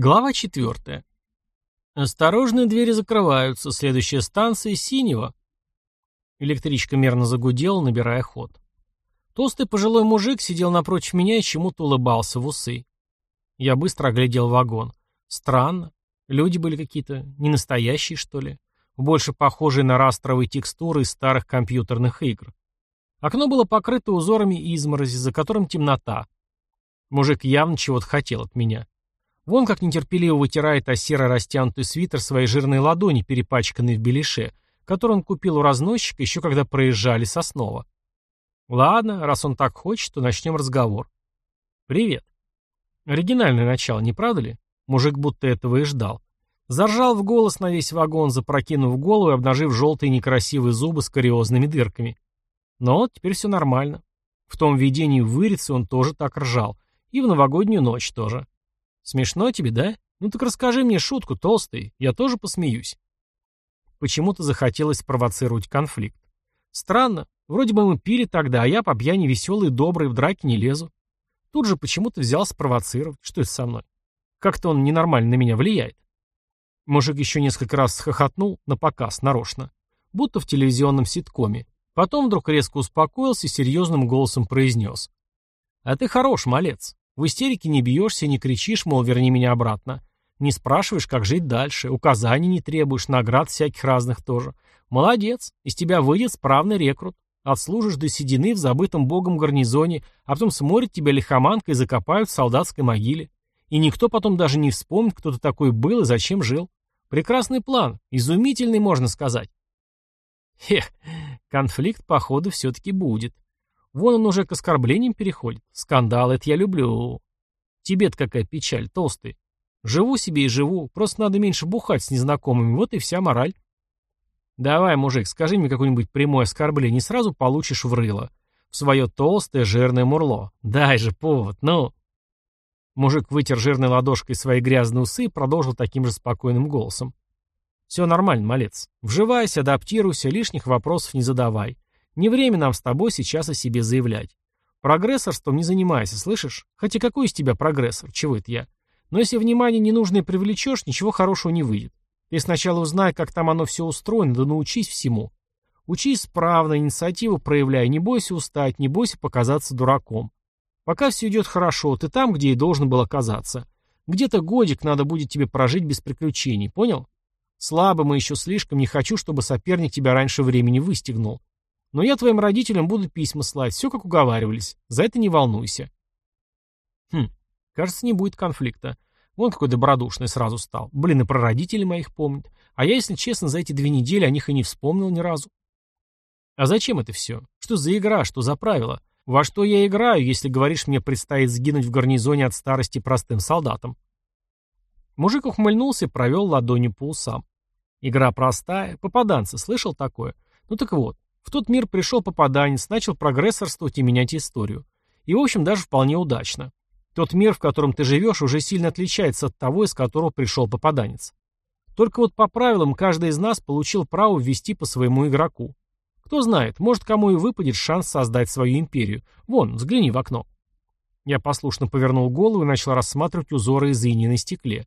Глава четвертая. Осторожно, двери закрываются. Следующая станция — Синего. Электричка мерно загудела, набирая ход. Толстый пожилой мужик сидел напротив меня и чему-то улыбался в усы. Я быстро оглядел вагон. Странно. Люди были какие-то ненастоящие, что ли. Больше похожие на растровые текстуры из старых компьютерных игр. Окно было покрыто узорами изморози, за которым темнота. Мужик явно чего-то хотел от меня. Вон как нетерпеливо вытирает о серо растянутый свитер своей жирной ладони, перепачканной в белише, который он купил у разносчика еще когда проезжали Соснова. Ладно, раз он так хочет, то начнем разговор. Привет. Оригинальное начало, не правда ли? Мужик будто этого и ждал. Заржал в голос на весь вагон, запрокинув голову и обнажив желтые некрасивые зубы с кариозными дырками. Но теперь все нормально. В том видении в Вырице он тоже так ржал. И в новогоднюю ночь тоже. Смешно тебе, да? Ну так расскажи мне шутку, толстый, я тоже посмеюсь. Почему-то захотелось спровоцировать конфликт. Странно, вроде бы мы пили тогда, а я по пьяни веселый добрый, в драке не лезу. Тут же почему-то взял спровоцировать. Что это со мной? Как-то он ненормально на меня влияет. Мужик еще несколько раз схохотнул, на показ, нарочно. Будто в телевизионном ситкоме. Потом вдруг резко успокоился и серьезным голосом произнес. «А ты хорош, малец. В истерике не бьешься, не кричишь, мол, верни меня обратно. Не спрашиваешь, как жить дальше, указаний не требуешь, наград всяких разных тоже. Молодец, из тебя выйдет справный рекрут. Отслужишь до седины в забытом богом гарнизоне, а потом сморят тебя лихоманкой и закопают в солдатской могиле. И никто потом даже не вспомнит, кто ты такой был и зачем жил. Прекрасный план, изумительный, можно сказать. Хех, конфликт, походу, все-таки будет. Вон он уже к оскорблениям переходит. Скандал это я люблю. Тебе-то какая печаль, толстый. Живу себе и живу, просто надо меньше бухать с незнакомыми, вот и вся мораль. Давай, мужик, скажи мне какое-нибудь прямое оскорбление, сразу получишь в рыло. В свое толстое жирное мурло. Дай же повод, ну. Мужик вытер жирной ладошкой свои грязные усы и продолжил таким же спокойным голосом. Все нормально, малец. Вживайся, адаптируйся, лишних вопросов не задавай. Не время нам с тобой сейчас о себе заявлять. Прогрессорством не занимайся, слышишь? Хотя какой из тебя прогрессор? Чего это я? Но если внимание ненужное привлечешь, ничего хорошего не выйдет. Ты сначала узнай, как там оно все устроено, да научись всему. Учись справно, инициативу проявляй, не бойся устать, не бойся показаться дураком. Пока все идет хорошо, ты там, где и должен был оказаться. Где-то годик надо будет тебе прожить без приключений, понял? Слабым и еще слишком не хочу, чтобы соперник тебя раньше времени выстегнул. Но я твоим родителям буду письма слать, все как уговаривались. За это не волнуйся. Хм, кажется, не будет конфликта. Вон какой добродушный сразу стал. Блин, и про родителей моих помнит. А я, если честно, за эти две недели о них и не вспомнил ни разу. А зачем это все? Что за игра, что за правила? Во что я играю, если говоришь, мне предстоит сгинуть в гарнизоне от старости простым солдатам? Мужик ухмыльнулся и провел ладонью по усам. Игра простая, попаданцы, слышал такое? Ну так вот, в тот мир пришел попаданец, начал прогрессорствовать и менять историю. И, в общем, даже вполне удачно. Тот мир, в котором ты живешь, уже сильно отличается от того, из которого пришел попаданец. Только вот по правилам каждый из нас получил право ввести по своему игроку. Кто знает, может кому и выпадет шанс создать свою империю. Вон, взгляни в окно. Я послушно повернул голову и начал рассматривать узоры из инии на стекле.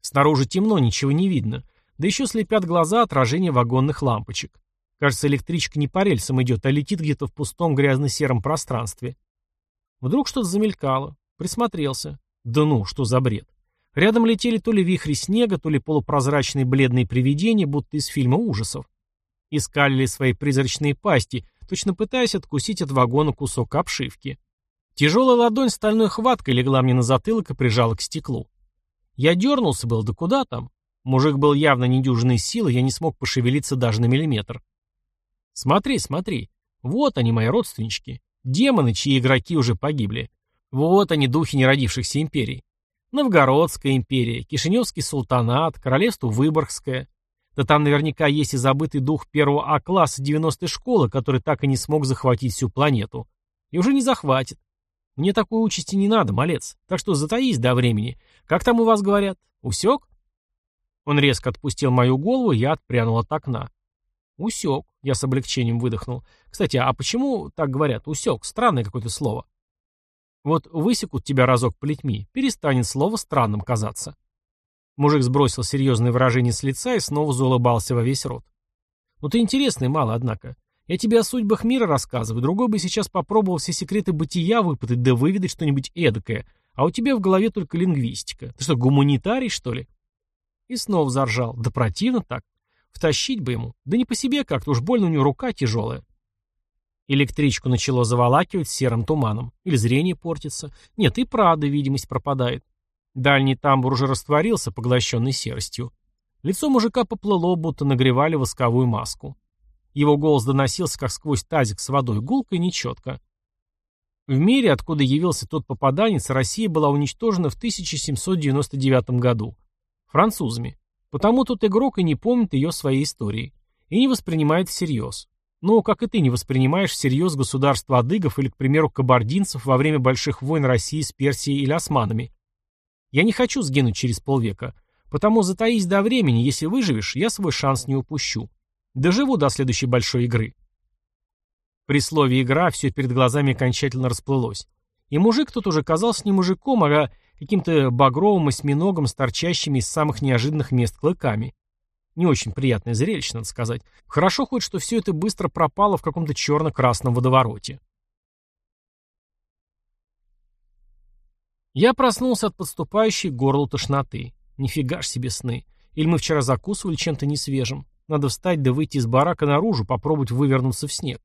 Снаружи темно, ничего не видно. Да еще слепят глаза отражения вагонных лампочек. Кажется, электричка не по рельсам идет, а летит где-то в пустом грязно-сером пространстве. Вдруг что-то замелькало. Присмотрелся. Да ну, что за бред. Рядом летели то ли вихри снега, то ли полупрозрачные бледные привидения, будто из фильма ужасов. Искалили свои призрачные пасти, точно пытаясь откусить от вагона кусок обшивки. Тяжелая ладонь стальной хваткой легла мне на затылок и прижала к стеклу. Я дернулся был, да куда там? Мужик был явно недюжинной силы, я не смог пошевелиться даже на миллиметр. Смотри, смотри. Вот они, мои родственнички. Демоны, чьи игроки уже погибли. Вот они, духи неродившихся империй. Новгородская империя, Кишиневский султанат, королевство Выборгское. Да там наверняка есть и забытый дух первого А-класса 90-й школы, который так и не смог захватить всю планету. И уже не захватит. Мне такой участи не надо, малец. Так что затаись до времени. Как там у вас говорят? Усек? Он резко отпустил мою голову, я отпрянул от окна. Усек. Я с облегчением выдохнул. Кстати, а почему так говорят? Усек. Странное какое-то слово. Вот высекут тебя разок плетьми, перестанет слово странным казаться. Мужик сбросил серьезное выражение с лица и снова заулыбался во весь рот. «Ну ты интересный мало, однако. Я тебе о судьбах мира рассказываю, другой бы сейчас попробовал все секреты бытия выпытать да выведать что-нибудь эдакое, а у тебя в голове только лингвистика. Ты что, гуманитарий, что ли?» И снова заржал. Да противно так. Втащить бы ему. Да не по себе как-то, уж больно у него рука тяжелая. Электричку начало заволакивать серым туманом. Или зрение портится. Нет, и правда видимость пропадает. Дальний тамбур уже растворился, поглощенный серостью. Лицо мужика поплыло, будто нагревали восковую маску. Его голос доносился, как сквозь тазик с водой, гулко и нечетко. В мире, откуда явился тот попаданец, Россия была уничтожена в 1799 году. Французами. Потому тот игрок и не помнит ее своей истории. И не воспринимает всерьез. Ну, как и ты не воспринимаешь всерьез государство адыгов или, к примеру, кабардинцев во время больших войн России с Персией или османами. Я не хочу сгинуть через полвека, потому затаись до времени, если выживешь, я свой шанс не упущу. Доживу до следующей большой игры. При слове «игра» все перед глазами окончательно расплылось. И мужик тут уже казался не мужиком, а каким-то багровым осьминогом с торчащими из самых неожиданных мест клыками. Не очень приятное зрелище, надо сказать. Хорошо хоть, что все это быстро пропало в каком-то черно-красном водовороте. Я проснулся от подступающей к тошноты. Нифига ж себе сны. Или мы вчера закусывали чем-то несвежим. Надо встать да выйти из барака наружу, попробовать вывернуться в снег.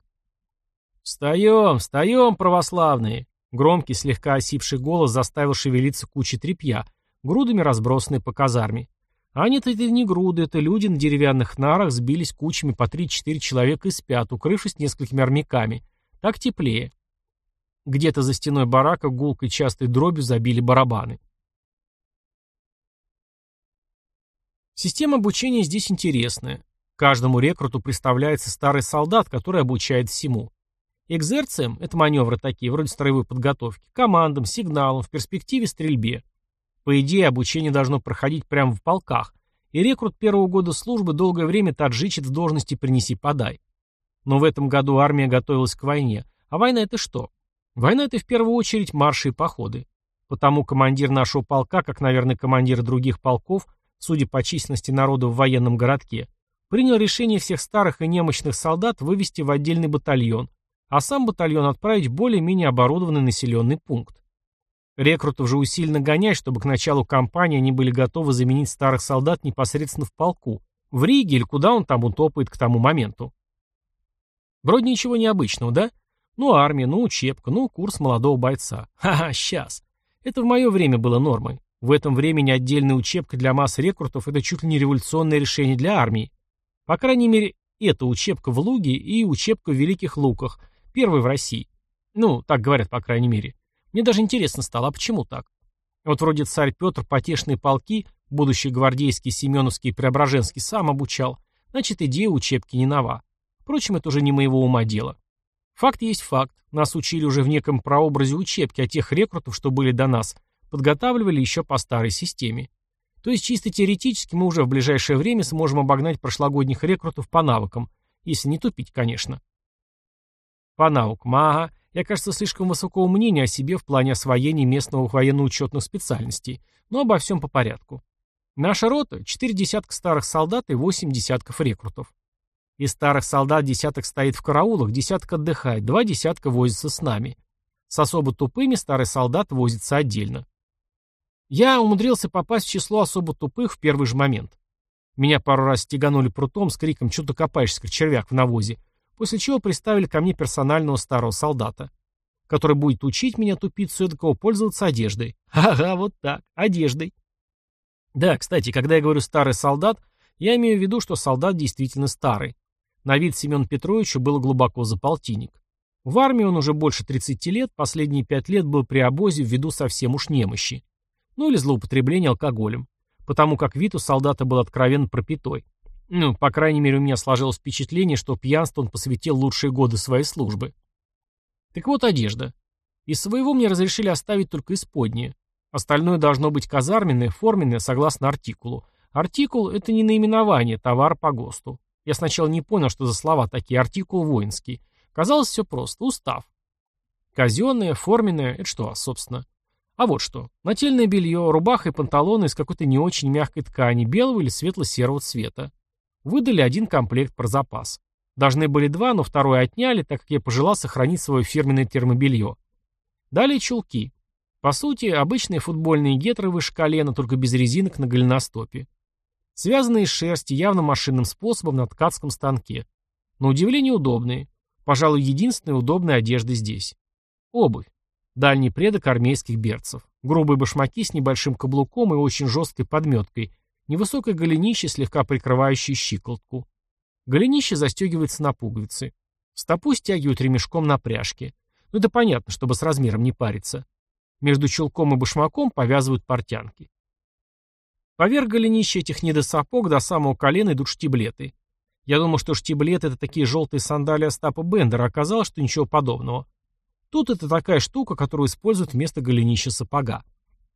«Встаем, встаем, православные!» Громкий, слегка осипший голос заставил шевелиться кучи тряпья, грудами разбросанные по казарме. А нет, это не груды, это люди на деревянных нарах сбились кучами по 3-4 человека и спят, укрывшись несколькими армяками. Так теплее. Где-то за стеной барака гулкой частой дробью забили барабаны. Система обучения здесь интересная. Каждому рекруту представляется старый солдат, который обучает всему. Экзерциям – это маневры такие, вроде строевой подготовки, командам, сигналам, в перспективе стрельбе. По идее, обучение должно проходить прямо в полках, и рекрут первого года службы долгое время таджичит в должности «принеси-подай». Но в этом году армия готовилась к войне. А война – это что? Война – это в первую очередь марши и походы. Потому командир нашего полка, как, наверное, командиры других полков, судя по численности народа в военном городке, принял решение всех старых и немощных солдат вывести в отдельный батальон, а сам батальон отправить в более-менее оборудованный населенный пункт. Рекрутов же усиленно гонять, чтобы к началу кампании они были готовы заменить старых солдат непосредственно в полку, в Риге или куда он там утопает к тому моменту. Вроде ничего необычного, да? Ну, армия, ну, учебка, ну, курс молодого бойца. Ха-ха, сейчас. Это в мое время было нормой. В этом времени отдельная учебка для масс рекрутов – это чуть ли не революционное решение для армии. По крайней мере, это учебка в Луге и учебка в Великих Луках, первый в России. Ну, так говорят, по крайней мере. Мне даже интересно стало, а почему так? Вот вроде царь Петр потешные полки, будущий гвардейский, семеновский и преображенский, сам обучал. Значит, идея учебки не нова. Впрочем, это уже не моего ума дело. Факт есть факт. Нас учили уже в неком прообразе учебки, а тех рекрутов, что были до нас, подготавливали еще по старой системе. То есть чисто теоретически мы уже в ближайшее время сможем обогнать прошлогодних рекрутов по навыкам, если не тупить, конечно. По навыкам, ага. Я, кажется, слишком высокого мнения о себе в плане освоения местного военно-учетных специальностей, но обо всем по порядку. Наша рота – четыре десятка старых солдат и восемь десятков рекрутов. Из старых солдат десяток стоит в караулах, десяток отдыхает, два десятка возится с нами. С особо тупыми старый солдат возится отдельно. Я умудрился попасть в число особо тупых в первый же момент. Меня пару раз стеганули прутом с криком «Чё ты копаешься, как червяк в навозе?», после чего приставили ко мне персонального старого солдата, который будет учить меня тупицу эдакого пользоваться одеждой. Ага, вот так, одеждой. Да, кстати, когда я говорю «старый солдат», я имею в виду, что солдат действительно старый. На вид Семен Петровичу было глубоко за полтинник. В армии он уже больше 30 лет, последние 5 лет был при обозе ввиду совсем уж немощи. Ну или злоупотребления алкоголем. Потому как вид у солдата был откровенно пропитой. Ну, по крайней мере, у меня сложилось впечатление, что пьянство он посвятил лучшие годы своей службы. Так вот одежда. Из своего мне разрешили оставить только исподнее. Остальное должно быть казарменное, форменное, согласно артикулу. Артикул – это не наименование, товар по ГОСТу. Я сначала не понял, что за слова такие, артикул воинский. Казалось, все просто, устав. Казенное, форменное – это что, собственно? А вот что. Нательное белье, рубаха и панталоны из какой-то не очень мягкой ткани, белого или светло-серого цвета. Выдали один комплект про запас. Должны были два, но второй отняли, так как я пожелал сохранить свое фирменное термобелье. Далее чулки. По сути, обычные футбольные гетры выше колена, только без резинок на голеностопе. Связанные из шерсти явно машинным способом на ткацком станке. На удивление удобные. Пожалуй, единственная удобная одежда здесь. Обувь. Дальний предок армейских берцев. Грубые башмаки с небольшим каблуком и очень жесткой подметкой. Невысокое голенище, слегка прикрывающее щиколотку. Голенище застегивается на пуговицы. Стопу стягивают ремешком на пряжке. Ну да понятно, чтобы с размером не париться. Между чулком и башмаком повязывают портянки. Поверх голенища этих недосапог до самого колена идут штиблеты. Я думал, что штиблеты это такие желтые сандалии Остапа Бендера, оказалось, что ничего подобного. Тут это такая штука, которую используют вместо голенища сапога.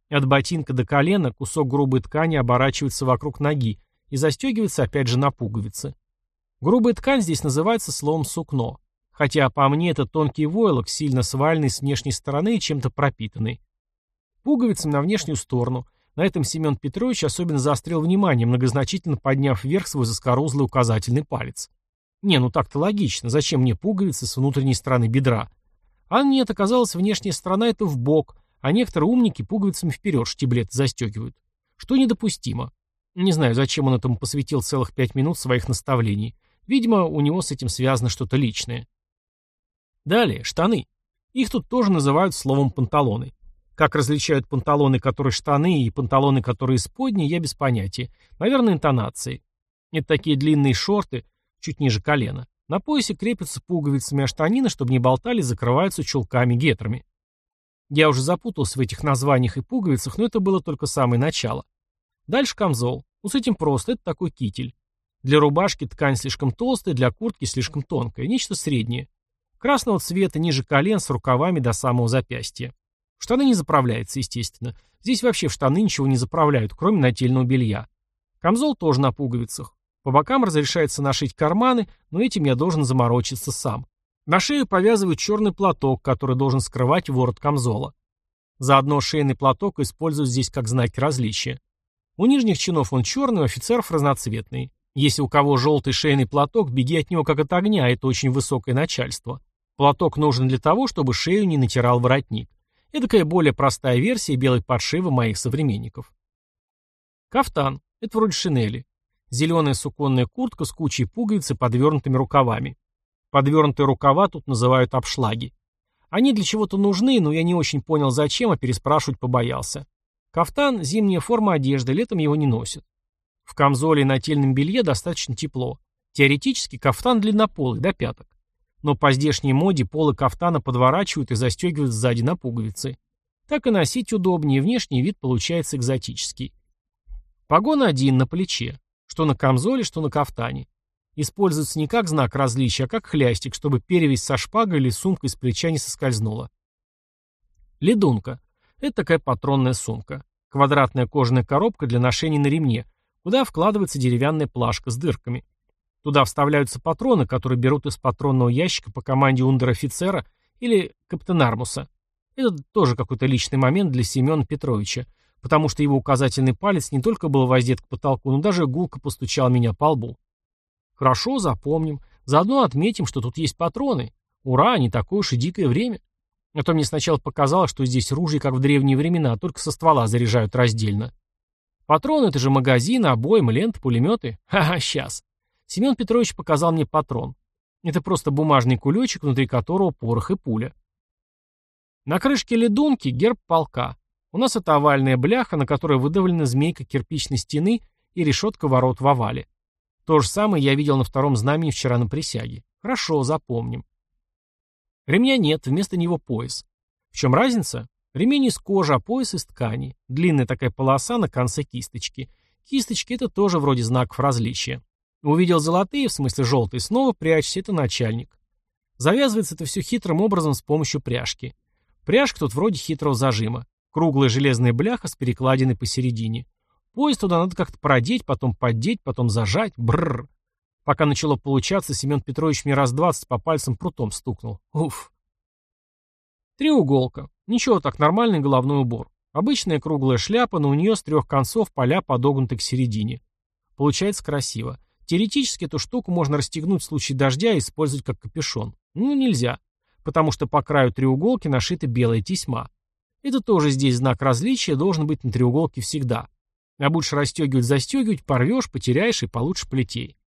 От ботинка до колена кусок грубой ткани оборачивается вокруг ноги и застегивается опять же на пуговицы. Грубая ткань здесь называется словом сукно, хотя по мне это тонкий войлок, сильно сваленный с внешней стороны и чем-то пропитанный. Пуговицы на внешнюю сторону. На этом Семен Петрович особенно заострил внимание, многозначительно подняв вверх свой заскорузлый указательный палец. Не, ну так-то логично, зачем мне пуговицы с внутренней стороны бедра? А нет, оказалось, внешняя сторона это в бок, а некоторые умники пуговицами вперед штиблет застегивают. Что недопустимо. Не знаю, зачем он этому посвятил целых пять минут своих наставлений. Видимо, у него с этим связано что-то личное. Далее, штаны. Их тут тоже называют словом панталоны. Как различают панталоны, которые штаны, и панталоны, которые исподние, я без понятия. Наверное, интонации. Это такие длинные шорты, чуть ниже колена. На поясе крепятся пуговицами, а штанины, чтобы не болтали, закрываются чулками-гетрами. Я уже запутался в этих названиях и пуговицах, но это было только самое начало. Дальше камзол. Ну, с этим просто, это такой китель. Для рубашки ткань слишком толстая, для куртки слишком тонкая, нечто среднее. Красного цвета, ниже колен, с рукавами до самого запястья. Штаны не заправляется, естественно. Здесь вообще в штаны ничего не заправляют, кроме нательного белья. Камзол тоже на пуговицах. По бокам разрешается нашить карманы, но этим я должен заморочиться сам. На шею повязывают черный платок, который должен скрывать ворот камзола. Заодно шейный платок используют здесь как знаки различия. У нижних чинов он черный, у офицеров разноцветный. Если у кого желтый шейный платок, беги от него как от огня, это очень высокое начальство. Платок нужен для того, чтобы шею не натирал воротник. Эдакая более простая версия белой подшивы моих современников. Кафтан. Это вроде шинели. Зеленая суконная куртка с кучей пуговиц и подвернутыми рукавами. Подвернутые рукава тут называют обшлаги. Они для чего-то нужны, но я не очень понял зачем, а переспрашивать побоялся. Кафтан – зимняя форма одежды, летом его не носят. В камзоле и нательном белье достаточно тепло. Теоретически кафтан длиннополый, до пяток. Но по здешней моде полы кафтана подворачивают и застегивают сзади на пуговицы. Так и носить удобнее, внешний вид получается экзотический. Погон один на плече. Что на камзоле, что на кафтане. Используется не как знак различия, а как хлястик, чтобы перевесь со шпагой или сумкой с плеча не соскользнула. Ледунка. Это такая патронная сумка. Квадратная кожаная коробка для ношения на ремне, куда вкладывается деревянная плашка с дырками. Туда вставляются патроны, которые берут из патронного ящика по команде ундер-офицера или каптенармуса. Это тоже какой-то личный момент для Семена Петровича потому что его указательный палец не только был воздет к потолку, но даже гулко постучал меня по лбу. Хорошо, запомним. Заодно отметим, что тут есть патроны. Ура, не такое уж и дикое время. А то мне сначала показалось, что здесь ружья, как в древние времена, только со ствола заряжают раздельно. Патроны — это же магазин, обоймы, ленты, пулеметы. Ха-ха, сейчас. Семен Петрович показал мне патрон. Это просто бумажный кулечек, внутри которого порох и пуля. На крышке ледунки герб полка. У нас это овальная бляха, на которой выдавлена змейка кирпичной стены и решетка ворот в овале. То же самое я видел на втором знамени вчера на присяге. Хорошо, запомним. Ремня нет, вместо него пояс. В чем разница? Ремень из кожи, а пояс из ткани. Длинная такая полоса на конце кисточки. Кисточки — это тоже вроде знаков различия. Увидел золотые, в смысле желтые, снова прячься, это начальник. Завязывается это все хитрым образом с помощью пряжки. Пряжка тут вроде хитрого зажима. Круглая железная бляха с перекладиной посередине. Пояс туда надо как-то продеть, потом поддеть, потом зажать. Бррр. Пока начало получаться, Семен Петрович мне раз двадцать по пальцам прутом стукнул. Уф. Треуголка. Ничего так, нормальный головной убор. Обычная круглая шляпа, но у нее с трех концов поля подогнуты к середине. Получается красиво. Теоретически эту штуку можно расстегнуть в случае дождя и использовать как капюшон. Ну, нельзя. Потому что по краю треуголки нашита белая тесьма. Это тоже здесь знак различия, должен быть на треуголке всегда. А будешь расстегивать-застегивать, порвешь, потеряешь и получишь плетей.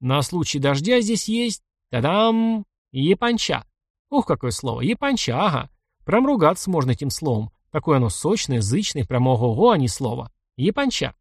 На случай дождя здесь есть, тадам, епанча. Ух, какое слово, епанча, ага. Прям ругаться можно этим словом. Такое оно сочное, зычное, прям ого-го, а не слово. Епанча.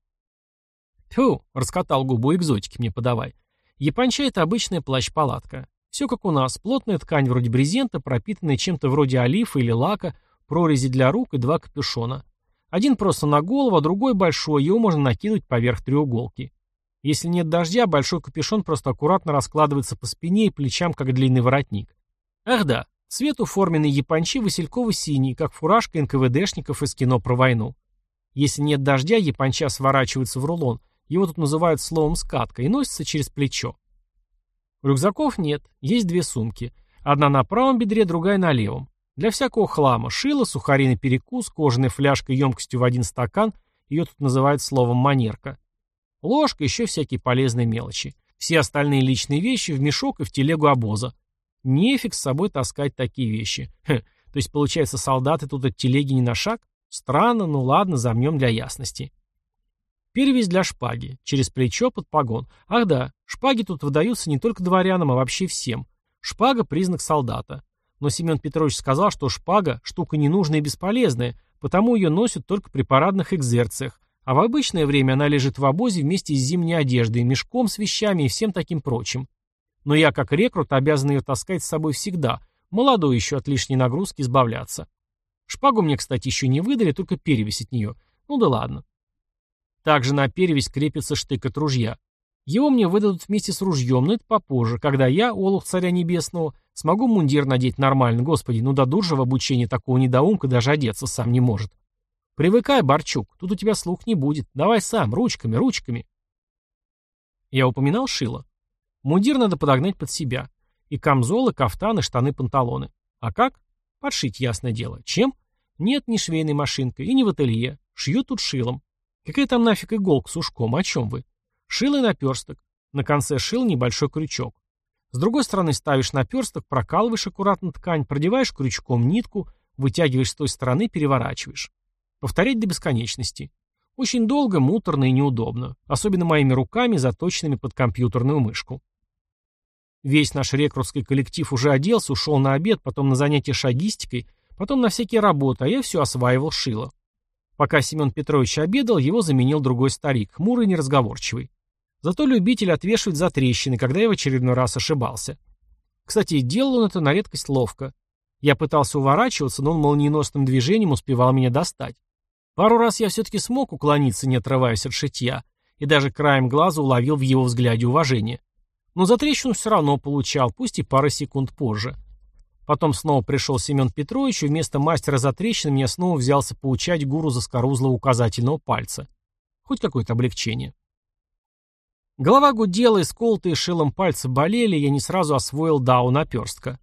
Тьфу, раскатал губу экзотики мне подавай. Японча — это обычная плащ-палатка. Все как у нас, плотная ткань вроде брезента, пропитанная чем-то вроде олифа или лака, прорези для рук и два капюшона. Один просто на голову, а другой большой, его можно накинуть поверх треуголки. Если нет дождя, большой капюшон просто аккуратно раскладывается по спине и плечам, как длинный воротник. Ах да, цвет у форменной япончи васильково-синий, как фуражка НКВДшников из кино про войну. Если нет дождя, японча сворачивается в рулон, его тут называют словом «скатка» и носится через плечо. Рюкзаков нет, есть две сумки. Одна на правом бедре, другая на левом. Для всякого хлама. Шило, сухари перекус, кожаная фляжка емкостью в один стакан, ее тут называют словом «манерка». Ложка, еще всякие полезные мелочи. Все остальные личные вещи в мешок и в телегу обоза. Нефиг с собой таскать такие вещи. Хе, то есть, получается, солдаты тут от телеги не на шаг? Странно, ну ладно, замнем для ясности. Перевязь для шпаги. Через плечо под погон. Ах да, шпаги тут выдаются не только дворянам, а вообще всем. Шпага – признак солдата. Но Семен Петрович сказал, что шпага – штука ненужная и бесполезная, потому ее носят только при парадных экзерциях, а в обычное время она лежит в обозе вместе с зимней одеждой, мешком с вещами и всем таким прочим. Но я, как рекрут, обязан ее таскать с собой всегда, молодой еще от лишней нагрузки избавляться. Шпагу мне, кстати, еще не выдали, только перевесь от нее. Ну да ладно. Также на перевязь крепится штык от ружья. Его мне выдадут вместе с ружьем, но это попозже, когда я, Олух Царя Небесного, смогу мундир надеть нормально. Господи, ну дадут же в обучении такого недоумка, даже одеться сам не может. Привыкай, Барчук, тут у тебя слух не будет. Давай сам, ручками, ручками. Я упоминал шило. Мундир надо подогнать под себя. И камзолы, кафтаны, штаны, панталоны. А как? Подшить, ясное дело. Чем? Нет, не швейной машинкой и не в ателье. Шью тут шилом. Какая там нафиг иголка с ушком, о чем вы? Шило и наперсток. На конце шил небольшой крючок. С другой стороны ставишь наперсток, прокалываешь аккуратно ткань, продеваешь крючком нитку, вытягиваешь с той стороны, переворачиваешь. Повторять до бесконечности. Очень долго, муторно и неудобно. Особенно моими руками, заточенными под компьютерную мышку. Весь наш рекрутский коллектив уже оделся, ушел на обед, потом на занятия шагистикой, потом на всякие работы, а я все осваивал шило. Пока Семен Петрович обедал, его заменил другой старик, хмурый и неразговорчивый. Зато любитель отвешивать за трещины, когда я в очередной раз ошибался. Кстати, делал он это на редкость ловко. Я пытался уворачиваться, но он молниеносным движением успевал меня достать. Пару раз я все-таки смог уклониться, не отрываясь от шитья, и даже краем глаза уловил в его взгляде уважение. Но за трещину все равно получал, пусть и пары секунд позже. Потом снова пришел Семен Петрович, и вместо мастера за трещин меня снова взялся поучать гуру заскорузлого указательного пальца. Хоть какое-то облегчение. Голова гудела, и сколотые шилом пальцы болели, я не сразу освоил дау наперстка.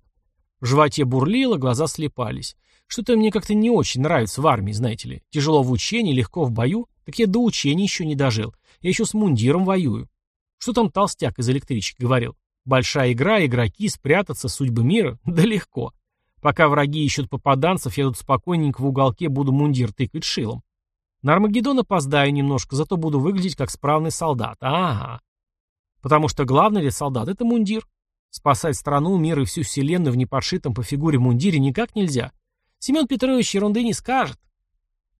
В животе бурлило, глаза слепались. Что-то мне как-то не очень нравится в армии, знаете ли. Тяжело в учении, легко в бою. Так я до учения еще не дожил. Я еще с мундиром воюю. Что там толстяк из электрички говорил? Большая игра, игроки, спрятаться, судьбы мира? Да легко. Пока враги ищут попаданцев, я тут спокойненько в уголке буду мундир тыкать шилом. На Армагеддон опоздаю немножко, зато буду выглядеть как справный солдат. Ага. Потому что главный для солдат — это мундир. Спасать страну, мир и всю вселенную в неподшитом по фигуре мундире никак нельзя. Семен Петрович ерунды не скажет.